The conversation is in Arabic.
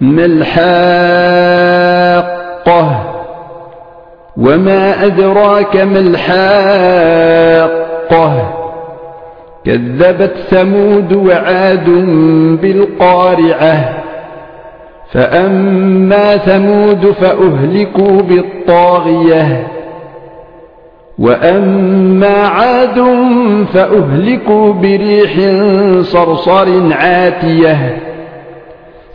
ما الحاقة وما أدراك ما الحاقة كذبت ثمود وعاد بالقارعة فأما ثمود فأهلكوا بالطاغية وأما عاد فأهلكوا بريح صرصر عاتية